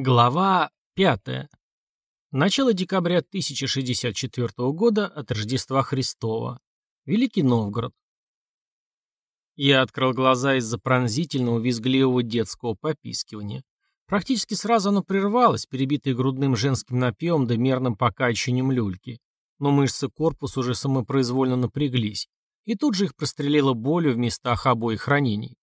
Глава 5. Начало декабря 1064 года от Рождества Христова. Великий Новгород. Я открыл глаза из-за пронзительного визгливого детского попискивания. Практически сразу оно прервалось, перебитое грудным женским напевом да мерным покачиванием люльки. Но мышцы корпуса уже самопроизвольно напряглись, и тут же их прострелило болью в местах обоих ранений.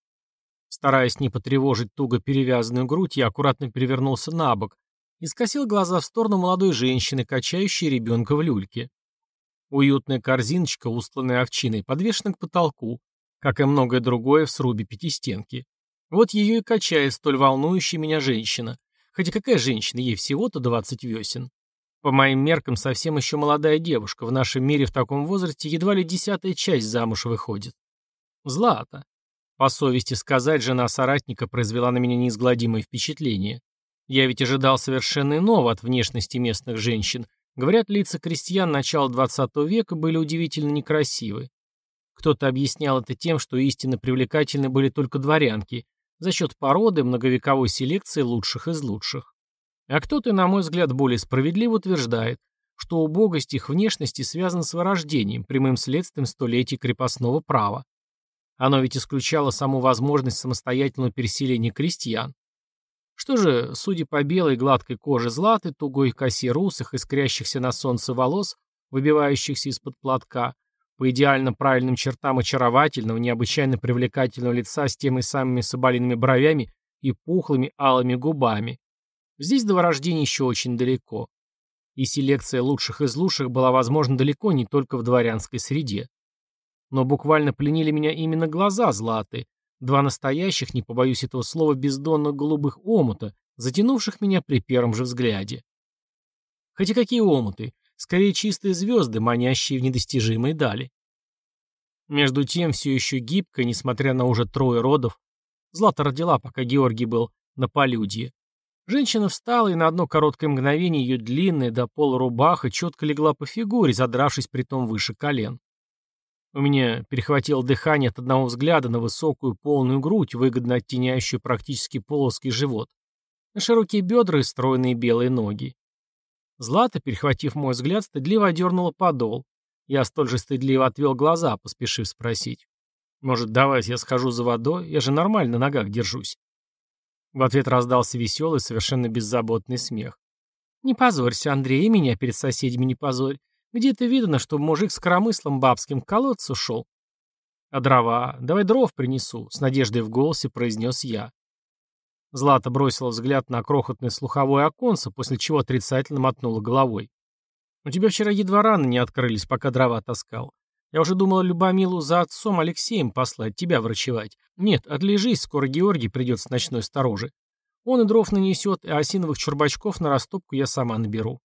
Стараясь не потревожить туго перевязанную грудь, я аккуратно перевернулся на бок и скосил глаза в сторону молодой женщины, качающей ребенка в люльке. Уютная корзиночка, устланная овчиной, подвешена к потолку, как и многое другое в срубе пятистенки. Вот ее и качает столь волнующая меня женщина. Хотя какая женщина, ей всего-то двадцать весен. По моим меркам, совсем еще молодая девушка, в нашем мире в таком возрасте едва ли десятая часть замуж выходит. Злата. По совести сказать, жена соратника произвела на меня неизгладимое впечатление. Я ведь ожидал совершенно иного от внешности местных женщин. Говорят, лица крестьян начала XX века были удивительно некрасивы. Кто-то объяснял это тем, что истинно привлекательны были только дворянки, за счет породы, многовековой селекции лучших из лучших. А кто-то, на мой взгляд, более справедливо утверждает, что убогость их внешности связана с вырождением, прямым следствием столетий крепостного права. Оно ведь исключало саму возможность самостоятельного переселения крестьян. Что же, судя по белой гладкой коже златы, тугой косе русых, искрящихся на солнце волос, выбивающихся из-под платка, по идеально правильным чертам очаровательного, необычайно привлекательного лица с теми самыми соболиными бровями и пухлыми алыми губами. Здесь до вырождения еще очень далеко. И селекция лучших из лучших была возможна далеко не только в дворянской среде. Но буквально пленили меня именно глаза златы, два настоящих, не побоюсь этого слова, бездонных голубых омута, затянувших меня при первом же взгляде. Хотя какие омуты? Скорее чистые звезды, манящие в недостижимые дали. Между тем, все еще гибко, несмотря на уже трое родов, Злата родила, пока Георгий был на полюдье. Женщина встала, и на одно короткое мгновение ее длинная до пола рубаха четко легла по фигуре, задравшись притом выше колен. У меня перехватило дыхание от одного взгляда на высокую полную грудь, выгодно оттеняющую практически полоский живот, на широкие бедра и стройные белые ноги. Злата, перехватив мой взгляд, стыдливо одернула подол. Я столь же стыдливо отвел глаза, поспешив спросить. «Может, давайте я схожу за водой? Я же нормально на ногах держусь». В ответ раздался веселый, совершенно беззаботный смех. «Не позорься, Андрей, и меня перед соседями не позорь. Где-то видно, что мужик с коромыслом бабским к колодцу шел. А дрова? Давай дров принесу, с надеждой в голосе произнес я. Злата бросила взгляд на крохотное слуховое оконце, после чего отрицательно мотнула головой. «У тебя вчера едва раны не открылись, пока дрова таскал. Я уже думала Любомилу за отцом Алексеем послать, тебя врачевать. Нет, отлежись, скоро Георгий придет с ночной сторожи. Он и дров нанесет, и осиновых чурбачков на растопку я сама наберу.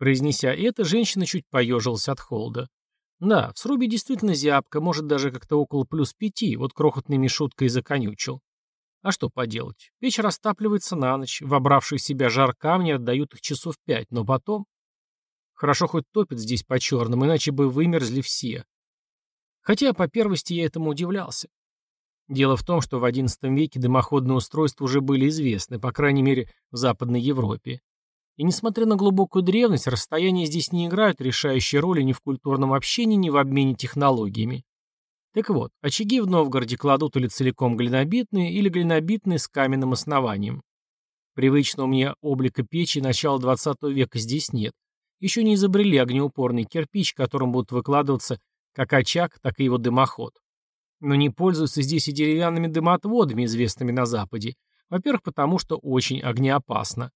Произнеся это, женщина чуть поежилась от холода. Да, в срубе действительно зябко, может даже как-то около плюс пяти, вот крохотной мешуткой и законючил. А что поделать? Печь растапливается на ночь, вобравшие в себя жар камни отдают их часов пять, но потом... Хорошо хоть топит здесь по-черному, иначе бы вымерзли все. Хотя по первости я этому удивлялся. Дело в том, что в XI веке дымоходные устройства уже были известны, по крайней мере, в Западной Европе. И несмотря на глубокую древность, расстояния здесь не играют решающей роли ни в культурном общении, ни в обмене технологиями. Так вот, очаги в Новгороде кладут или целиком глинобитные, или глинобитные с каменным основанием. Привычного мне облика печи начала 20 века здесь нет. Еще не изобрели огнеупорный кирпич, которым будут выкладываться как очаг, так и его дымоход. Но не пользуются здесь и деревянными дымотводами, известными на Западе. Во-первых, потому что очень огнеопасно.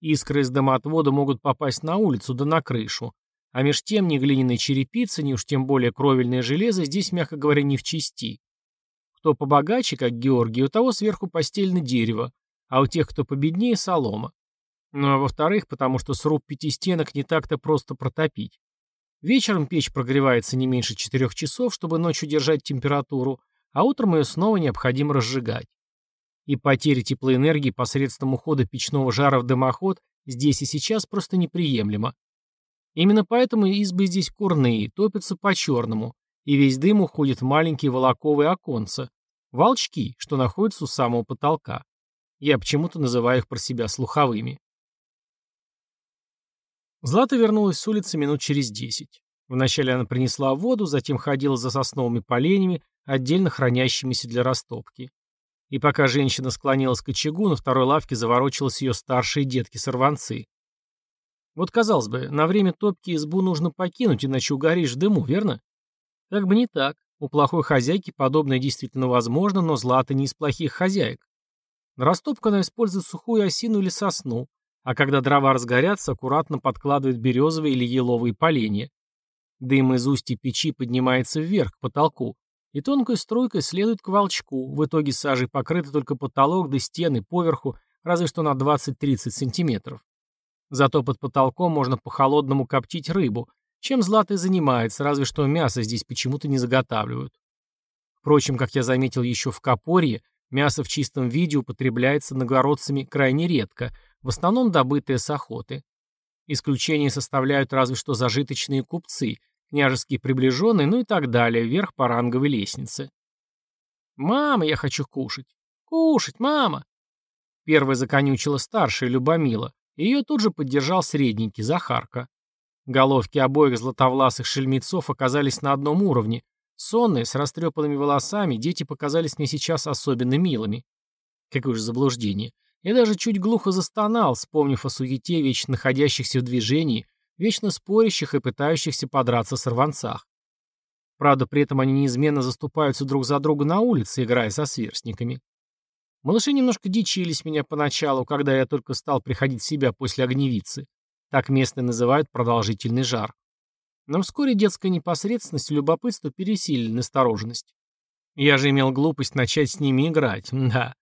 Искры из дымоотвода могут попасть на улицу да на крышу. А меж тем ни глиняной черепицы, ни уж тем более кровельное железо здесь, мягко говоря, не в чести. Кто побогаче, как Георгий, у того сверху постельное дерево, а у тех, кто победнее, солома. Ну а во-вторых, потому что сруб пяти стенок не так-то просто протопить. Вечером печь прогревается не меньше четырех часов, чтобы ночью держать температуру, а утром ее снова необходимо разжигать и потеря теплоэнергии посредством ухода печного жара в дымоход здесь и сейчас просто неприемлемо. Именно поэтому избы здесь курные, топятся по-черному, и весь дым уходит в маленькие волоковые оконца, волчки, что находятся у самого потолка. Я почему-то называю их про себя слуховыми. Злата вернулась с улицы минут через десять. Вначале она принесла воду, затем ходила за сосновыми поленьями, отдельно хранящимися для растопки. И пока женщина склонилась к очагу, на второй лавке заворочилась ее старшие детки-сорванцы. Вот, казалось бы, на время топки избу нужно покинуть, иначе угоришь в дыму, верно? Как бы не так. У плохой хозяйки подобное действительно возможно, но Злата не из плохих хозяек. На растопку она использует сухую осину или сосну, а когда дрова разгорятся, аккуратно подкладывает березовые или еловые поленья. Дым из устья печи поднимается вверх, к потолку, и тонкой струйкой следует к волчку. В итоге сажей покрыты только потолок да стены поверху, разве что на 20-30 сантиметров. Зато под потолком можно по-холодному коптить рыбу, чем Злата и занимается, разве что мясо здесь почему-то не заготавливают. Впрочем, как я заметил еще в Копорье, мясо в чистом виде употребляется нагородцами крайне редко, в основном добытое с охоты. Исключение составляют разве что зажиточные купцы, княжеские приближенные, ну и так далее, вверх по ранговой лестнице. «Мама, я хочу кушать! Кушать, мама!» Первая законючила старшая, Любомила. Ее тут же поддержал средненький, Захарка. Головки обоих златовласых шельмецов оказались на одном уровне. Сонные, с растрепанными волосами, дети показались мне сейчас особенно милыми. Какое же заблуждение. Я даже чуть глухо застонал, вспомнив о суете вечно находящихся в движении, вечно спорящих и пытающихся подраться сорванцах. Правда, при этом они неизменно заступаются друг за друга на улице, играя со сверстниками. Малыши немножко дичились меня поначалу, когда я только стал приходить в себя после огневицы. Так местные называют продолжительный жар. Но вскоре детская непосредственность и любопытство пересилили настороженность. Я же имел глупость начать с ними играть, да.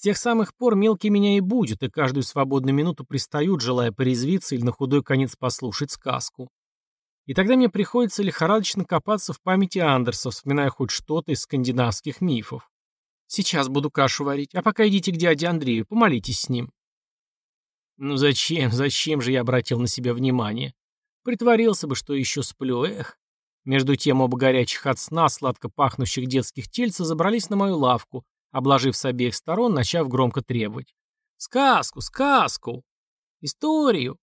С тех самых пор мелкие меня и будет, и каждую свободную минуту пристают, желая порезвиться или на худой конец послушать сказку. И тогда мне приходится лихорадочно копаться в памяти Андерса, вспоминая хоть что-то из скандинавских мифов. Сейчас буду кашу варить, а пока идите к дяде Андрею, помолитесь с ним. Ну зачем, зачем же я обратил на себя внимание? Притворился бы, что еще сплю, эх. Между тем оба горячих от сна, сладко пахнущих детских тельца забрались на мою лавку, обложив с обеих сторон, начав громко требовать. «Сказку! Сказку! Историю!»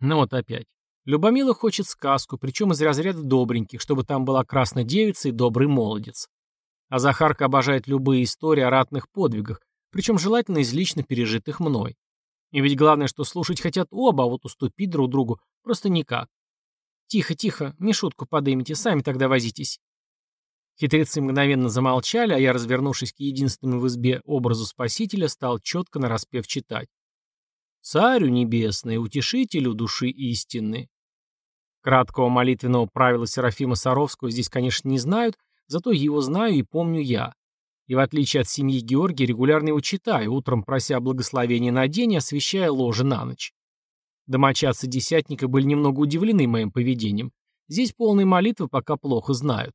Ну вот опять. Любомила хочет сказку, причем из разряда добреньких, чтобы там была красная девица и добрый молодец. А Захарка обожает любые истории о ратных подвигах, причем желательно из лично пережитых мной. И ведь главное, что слушать хотят оба, а вот уступить друг другу просто никак. Тихо, тихо, Мишутку подымите, сами тогда возитесь. Хитрецы мгновенно замолчали, а я, развернувшись к единственному в избе образу спасителя, стал четко нараспев читать. «Царю небесный, утешителю души истины». Краткого молитвенного правила Серафима Саровского здесь, конечно, не знают, зато его знаю и помню я. И в отличие от семьи Георгия, регулярно его читаю, утром прося благословения на день и освещая ложе на ночь. Домочадцы десятника были немного удивлены моим поведением. Здесь полные молитвы пока плохо знают.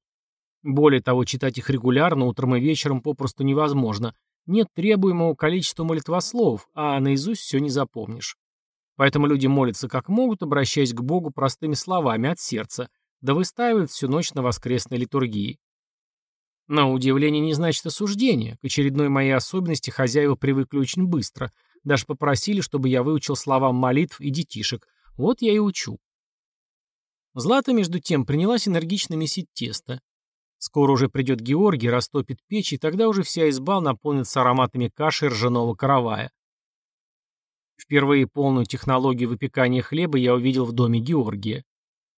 Более того, читать их регулярно, утром и вечером попросту невозможно. Нет требуемого количества молитвослов, а наизусть все не запомнишь. Поэтому люди молятся как могут, обращаясь к Богу простыми словами от сердца, да выстаивают всю ночь на воскресной литургии. Но удивление не значит осуждение. К очередной моей особенности хозяева привыкли очень быстро. Даже попросили, чтобы я выучил словам молитв и детишек. Вот я и учу. Злата, между тем, принялась энергично месить тесто. Скоро уже придет Георгий, растопит печь, и тогда уже вся изба наполнится ароматами каши и ржаного каравая. Впервые полную технологию выпекания хлеба я увидел в доме Георгия.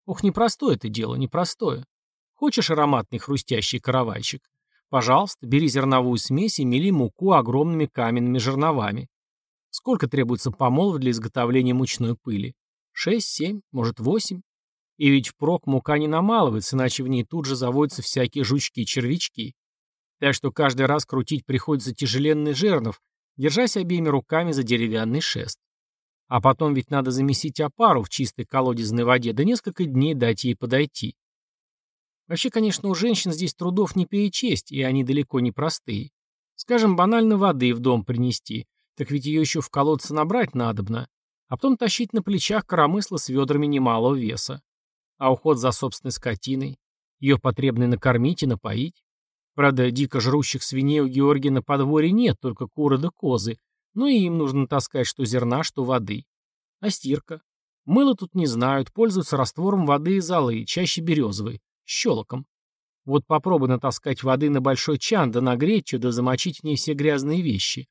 Ох, непростое это дело, непростое. Хочешь ароматный хрустящий каравайчик? Пожалуйста, бери зерновую смесь и мели муку огромными каменными жерновами. Сколько требуется помолов для изготовления мучной пыли? Шесть, семь, может восемь? И ведь впрок мука не намалывается, иначе в ней тут же заводятся всякие жучки и червячки. Так что каждый раз крутить приходится тяжеленный жернов, держась обеими руками за деревянный шест. А потом ведь надо замесить опару в чистой колодезной воде, да несколько дней дать ей подойти. Вообще, конечно, у женщин здесь трудов не перечесть, и они далеко не простые. Скажем, банально воды в дом принести, так ведь ее еще в колодце набрать надобно, а потом тащить на плечах коромысла с ведрами немалого веса. А уход за собственной скотиной? Ее потребно накормить и напоить? Правда, дико жрущих свиней у Георгия на подворье нет, только куры да козы. Ну и им нужно таскать что зерна, что воды. А стирка? Мыло тут не знают, пользуются раствором воды и золы, чаще березовой, щелоком. Вот попробуй натаскать воды на большой чан, да нагреть ее, да замочить в ней все грязные вещи.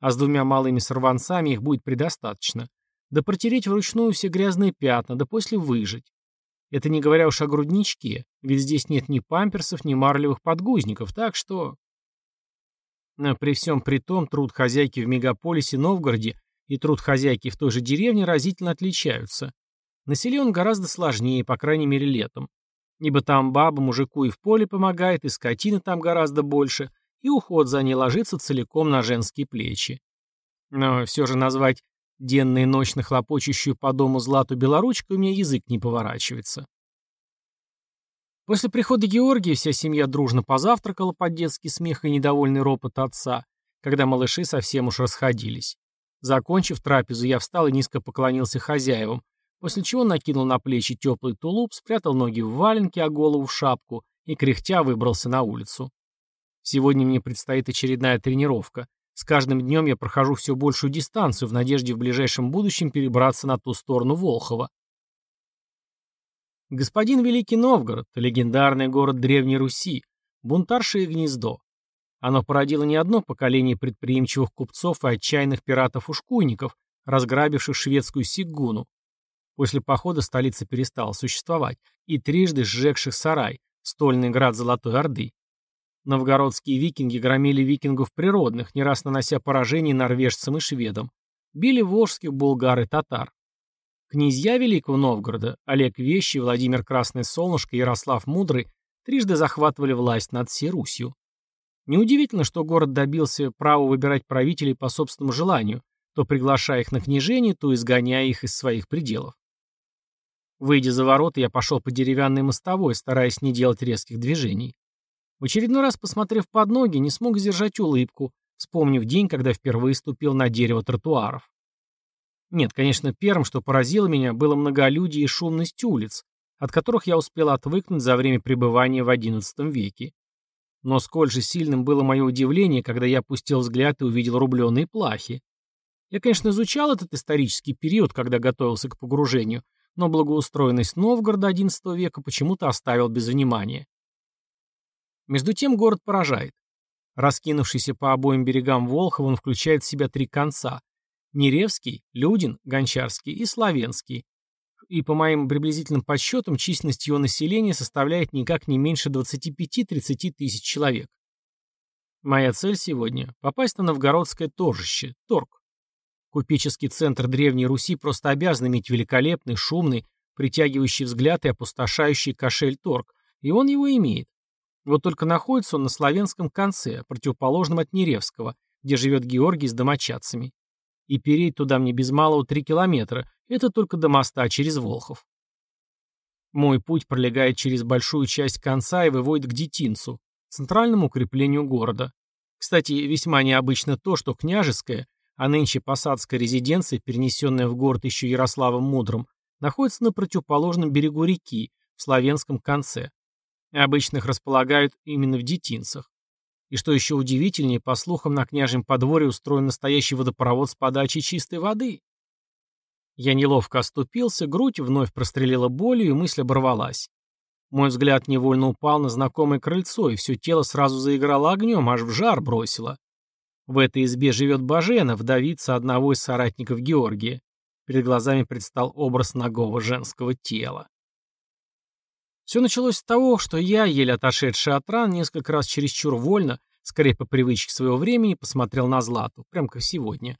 А с двумя малыми сорванцами их будет предостаточно. Да протереть вручную все грязные пятна, да после выжать. Это не говоря уж о грудничке, ведь здесь нет ни памперсов, ни марлевых подгузников, так что... Но при всем при том, труд хозяйки в мегаполисе Новгороде и труд хозяйки в той же деревне разительно отличаются. Населен гораздо сложнее, по крайней мере летом. Ибо там баба мужику и в поле помогает, и скотины там гораздо больше, и уход за ней ложится целиком на женские плечи. Но все же назвать денно и ночно хлопочущую по дому Злату Белоручкой у меня язык не поворачивается. После прихода Георгия вся семья дружно позавтракала под детский смех и недовольный ропот отца, когда малыши совсем уж расходились. Закончив трапезу, я встал и низко поклонился хозяевам, после чего накинул на плечи теплый тулуп, спрятал ноги в валенки, а голову в шапку и, кряхтя, выбрался на улицу. Сегодня мне предстоит очередная тренировка. С каждым днем я прохожу все большую дистанцию в надежде в ближайшем будущем перебраться на ту сторону Волхова. Господин Великий Новгород, легендарный город Древней Руси, бунтаршее гнездо. Оно породило не одно поколение предприимчивых купцов и отчаянных пиратов-ушкуйников, разграбивших шведскую Сигуну. После похода столица перестала существовать, и трижды сжегших сарай, стольный град Золотой Орды. Новгородские викинги громили викингов природных, не раз нанося поражение норвежцам и шведам. Били волжских булгар и татар. Князья Великого Новгорода, Олег Вещий, Владимир Красное Солнышко Ярослав Мудрый трижды захватывали власть над всей Русью. Неудивительно, что город добился права выбирать правителей по собственному желанию, то приглашая их на княжение, то изгоняя их из своих пределов. Выйдя за ворота, я пошел по деревянной мостовой, стараясь не делать резких движений. В очередной раз, посмотрев под ноги, не смог сдержать улыбку, вспомнив день, когда впервые ступил на дерево тротуаров. Нет, конечно, первым, что поразило меня, было многолюдие и шумность улиц, от которых я успел отвыкнуть за время пребывания в XI веке. Но сколь же сильным было мое удивление, когда я опустил взгляд и увидел рубленые плахи. Я, конечно, изучал этот исторический период, когда готовился к погружению, но благоустроенность Новгорода XI века почему-то оставил без внимания. Между тем город поражает. Раскинувшийся по обоим берегам Волхова, он включает в себя три конца. Неревский, Людин, Гончарский и Славянский и по моим приблизительным подсчетам численность его населения составляет никак не меньше 25-30 тысяч человек. Моя цель сегодня – попасть на новгородское торжище, торг. Купеческий центр Древней Руси просто обязан иметь великолепный, шумный, притягивающий взгляд и опустошающий кошель торг, и он его имеет. Вот только находится он на славянском конце, противоположном от Неревского, где живет Георгий с домочадцами. И переть туда мне без малого три километра, это только до моста через Волхов. Мой путь пролегает через большую часть конца и выводит к Детинцу, центральному укреплению города. Кстати, весьма необычно то, что княжеская, а нынче посадская резиденция, перенесенная в город еще Ярославом Мудрым, находится на противоположном берегу реки, в славянском конце. Обычно их располагают именно в Детинцах. И что еще удивительнее, по слухам, на княжьем подворье устроен настоящий водопровод с подачей чистой воды. Я неловко оступился, грудь вновь прострелила болью, и мысль оборвалась. Мой взгляд невольно упал на знакомое крыльцо, и все тело сразу заиграло огнем, аж в жар бросило. В этой избе живет Бажена, вдовица одного из соратников Георгия. Перед глазами предстал образ ногого женского тела. Все началось с того, что я, еле отошедший от ран, несколько раз чересчур вольно, скорее по привычке своего времени, посмотрел на Злату, прям как сегодня.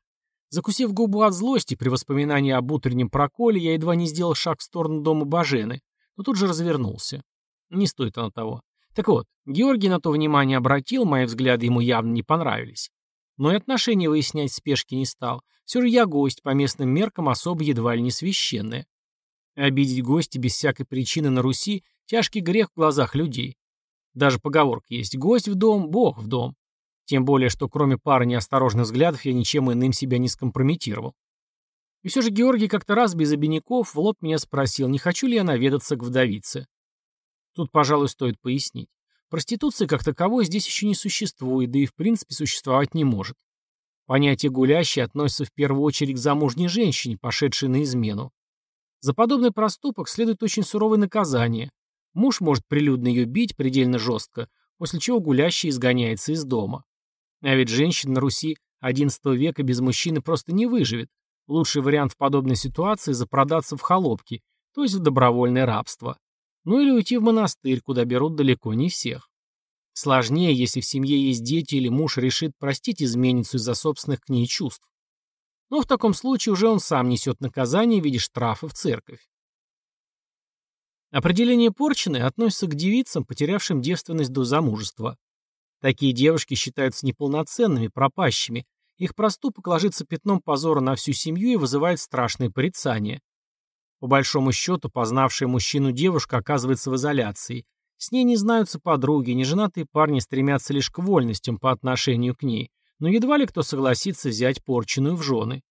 Закусив губу от злости при воспоминании об утреннем проколе, я едва не сделал шаг в сторону дома Бажены, но тут же развернулся. Не стоит оно того. Так вот, Георгий на то внимание обратил, мои взгляды ему явно не понравились. Но и отношения выяснять в спешке не стал. Все же я гость, по местным меркам особо едва ли не священная. Обидеть гостя без всякой причины на Руси – тяжкий грех в глазах людей. Даже поговорка есть «гость в дом, бог в дом». Тем более, что кроме пары неосторожных взглядов я ничем иным себя не скомпрометировал. И все же Георгий как-то раз без обиняков в лоб меня спросил, не хочу ли я наведаться к вдовице. Тут, пожалуй, стоит пояснить. Проституция как таковой здесь еще не существует, да и в принципе существовать не может. Понятие «гулящий» относится в первую очередь к замужней женщине, пошедшей на измену. За подобный проступок следует очень суровое наказание. Муж может прилюдно ее бить предельно жестко, после чего гулящий изгоняется из дома. А ведь женщина на Руси XI века без мужчины просто не выживет. Лучший вариант в подобной ситуации – запродаться в холопки, то есть в добровольное рабство. Ну или уйти в монастырь, куда берут далеко не всех. Сложнее, если в семье есть дети или муж решит простить изменницу из-за собственных к ней чувств. Но в таком случае уже он сам несет наказание в виде штрафа в церковь. Определение порчены относится к девицам, потерявшим девственность до замужества. Такие девушки считаются неполноценными, пропащими. Их проступок ложится пятном позора на всю семью и вызывает страшные порицания. По большому счету, познавшая мужчину девушка оказывается в изоляции. С ней не знаются подруги, неженатые парни стремятся лишь к вольностям по отношению к ней, но едва ли кто согласится взять порченую в жены.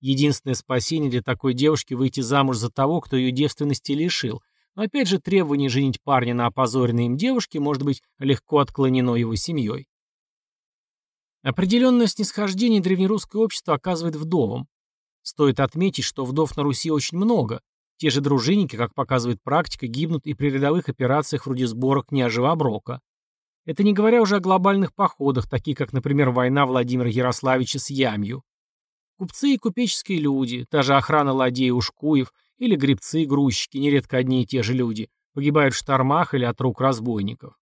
Единственное спасение для такой девушки выйти замуж за того, кто ее девственности лишил, но опять же требование женить парня на опозоренной им девушке может быть легко отклонено его семьей. Определенное снисхождение древнерусское общество оказывает вдовам. Стоит отметить, что вдов на Руси очень много. Те же дружинники, как показывает практика, гибнут и при рядовых операциях вроде сбора княжего оброка. Это не говоря уже о глобальных походах, таких как, например, война Владимира Ярославича с Ямью. Купцы и купеческие люди, та же охрана ладей ушкуев или грибцы и грузчики, нередко одни и те же люди, погибают в штормах или от рук разбойников.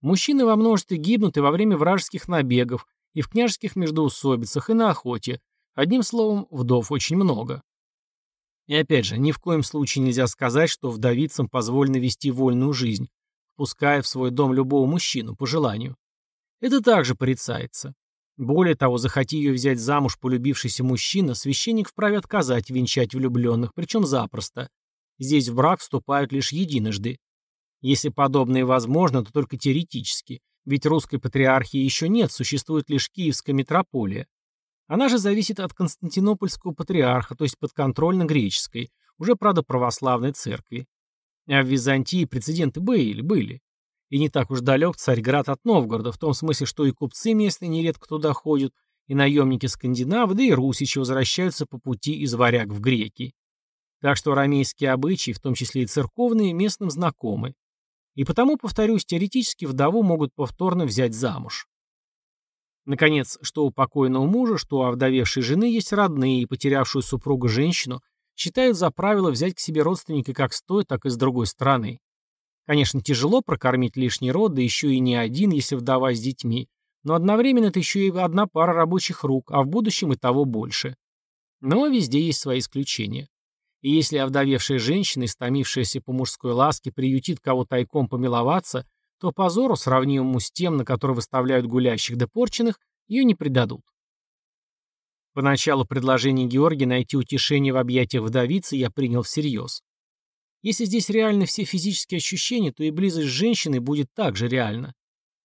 Мужчины во множестве гибнут и во время вражеских набегов, и в княжеских междоусобицах, и на охоте, Одним словом, вдов очень много. И опять же, ни в коем случае нельзя сказать, что вдовицам позволено вести вольную жизнь, впуская в свой дом любого мужчину по желанию. Это также порицается. Более того, захоти ее взять замуж полюбившийся мужчина, священник вправе отказать венчать влюбленных, причем запросто. Здесь в брак вступают лишь единожды. Если подобное возможно, то только теоретически, ведь русской патриархии еще нет, существует лишь Киевская митрополия. Она же зависит от Константинопольского патриарха, то есть подконтрольно греческой, уже, правда, православной церкви. А в Византии прецеденты были, были. И не так уж далек Царьград от Новгорода, в том смысле, что и купцы местные нередко туда ходят, и наемники скандинавы, да и русичи возвращаются по пути из варяг в греки. Так что рамейские обычаи, в том числе и церковные, местным знакомы. И потому, повторюсь, теоретически вдову могут повторно взять замуж. Наконец, что у покойного мужа, что у овдовевшей жены есть родные и потерявшую супруга женщину, считают за правило взять к себе родственника как с той, так и с другой стороны. Конечно, тяжело прокормить лишний род, да еще и не один, если вдова с детьми, но одновременно это еще и одна пара рабочих рук, а в будущем и того больше. Но везде есть свои исключения. И если овдовевшая женщина, истомившаяся по мужской ласке, приютит кого тайком помиловаться, то позору, сравнимому с тем, на который выставляют гулящих да порченных, ее не предадут. Поначалу предложение Георгия найти утешение в объятиях вдовицы я принял всерьез. Если здесь реальны все физические ощущения, то и близость с женщиной будет также реальна.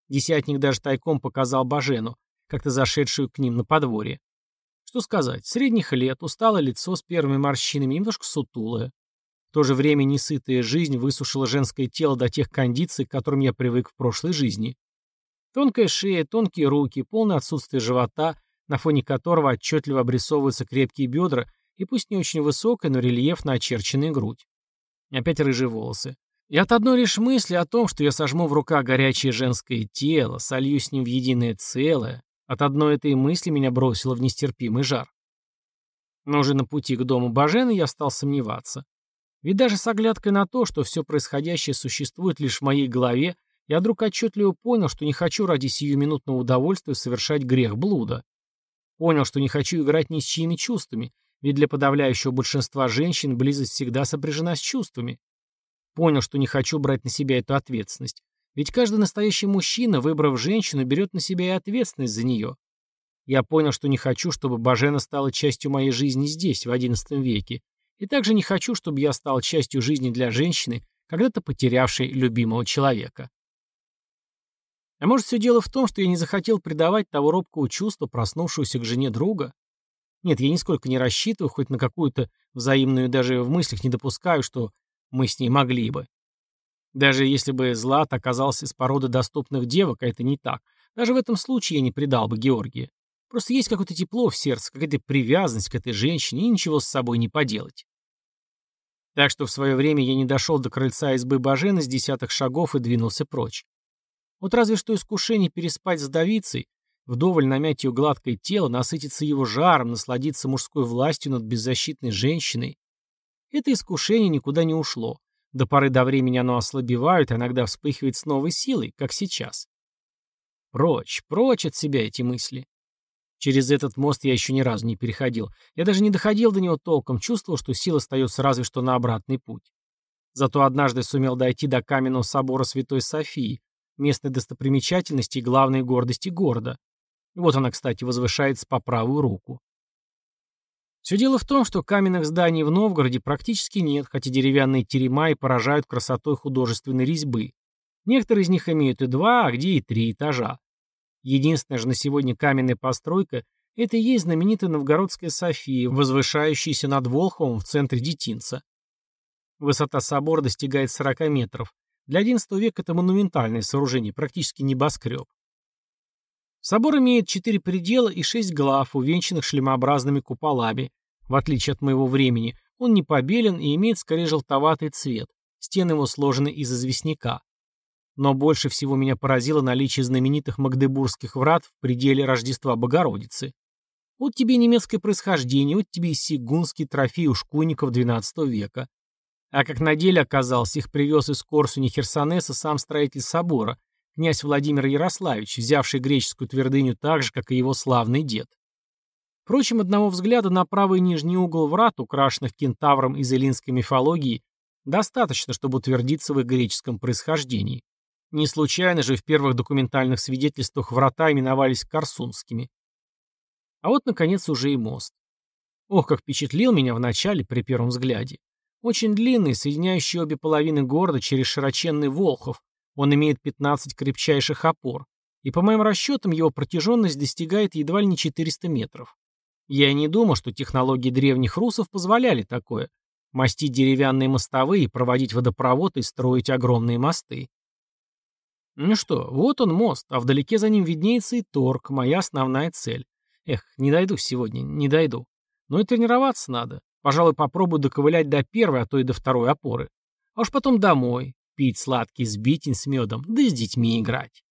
Десятник даже тайком показал Бажену, как-то зашедшую к ним на подворье. Что сказать, средних лет, усталое лицо с первыми морщинами, немножко сутулое. В то же время несытая жизнь высушила женское тело до тех кондиций, к которым я привык в прошлой жизни. Тонкая шея, тонкие руки, полное отсутствие живота, на фоне которого отчетливо обрисовываются крепкие бедра и пусть не очень высокая, но рельефно очерченная грудь. Опять рыжие волосы. И от одной лишь мысли о том, что я сожму в руках горячее женское тело, солью с ним в единое целое, от одной этой мысли меня бросило в нестерпимый жар. Но уже на пути к дому Бажены я стал сомневаться. Ведь даже с оглядкой на то, что все происходящее существует лишь в моей голове, я вдруг отчетливо понял, что не хочу ради сиюминутного удовольствия совершать грех блуда. Понял, что не хочу играть ни с чьими чувствами, ведь для подавляющего большинства женщин близость всегда сопряжена с чувствами. Понял, что не хочу брать на себя эту ответственность, ведь каждый настоящий мужчина, выбрав женщину, берет на себя и ответственность за нее. Я понял, что не хочу, чтобы Бажена стала частью моей жизни здесь, в XI веке, и также не хочу, чтобы я стал частью жизни для женщины, когда-то потерявшей любимого человека. А может, все дело в том, что я не захотел предавать того робкого чувства, проснувшегося к жене друга? Нет, я нисколько не рассчитываю, хоть на какую-то взаимную даже в мыслях не допускаю, что мы с ней могли бы. Даже если бы Злат оказался из породы доступных девок, а это не так, даже в этом случае я не предал бы Георгия. Просто есть какое-то тепло в сердце, какая-то привязанность к этой женщине, и ничего с собой не поделать. Так что в свое время я не дошел до крыльца избы Бажена с десятых шагов и двинулся прочь. Вот разве что искушение переспать с Давицей, вдоволь намять ее гладкое тело, насытиться его жаром, насладиться мужской властью над беззащитной женщиной. Это искушение никуда не ушло. До поры до времени оно ослабевает, а иногда вспыхивает с новой силой, как сейчас. Прочь, прочь от себя эти мысли. Через этот мост я еще ни разу не переходил. Я даже не доходил до него толком, чувствовал, что сила остается разве что на обратный путь. Зато однажды сумел дойти до каменного собора Святой Софии, местной достопримечательности и главной гордости города. Вот она, кстати, возвышается по правую руку. Все дело в том, что каменных зданий в Новгороде практически нет, хотя деревянные терема и поражают красотой художественной резьбы. Некоторые из них имеют и два, а где и три этажа. Единственная же на сегодня каменная постройка – это и есть знаменитая новгородская София, возвышающаяся над Волховым в центре Детинца. Высота собора достигает 40 метров. Для XI века это монументальное сооружение, практически небоскреб. Собор имеет четыре предела и шесть глав, увенчанных шлемообразными куполами. В отличие от моего времени, он не побелен и имеет скорее желтоватый цвет. Стены его сложены из известняка. Но больше всего меня поразило наличие знаменитых Магдебургских врат в пределе Рождества Богородицы. Вот тебе немецкое происхождение, вот тебе и сигунский трофей у шкуйников XII века. А как на деле оказалось, их привез из Корсуни Херсонеса сам строитель собора, князь Владимир Ярославич, взявший греческую твердыню так же, как и его славный дед. Впрочем, одного взгляда на правый нижний угол врат, украшенных кентавром из эллинской мифологии, достаточно, чтобы утвердиться в их греческом происхождении. Не случайно же в первых документальных свидетельствах врата именовались Корсунскими. А вот, наконец, уже и мост. Ох, как впечатлил меня вначале при первом взгляде. Очень длинный, соединяющий обе половины города через широченный Волхов. Он имеет 15 крепчайших опор. И по моим расчетам его протяженность достигает едва ли не 400 метров. Я не думал, что технологии древних русов позволяли такое. Мастить деревянные мостовые, проводить водопровод и строить огромные мосты. Ну что, вот он мост, а вдалеке за ним виднеется и торг, моя основная цель. Эх, не дойду сегодня, не дойду. Но и тренироваться надо. Пожалуй, попробую доковылять до первой, а то и до второй опоры. А уж потом домой, пить сладкий сбитень с медом, да с детьми играть.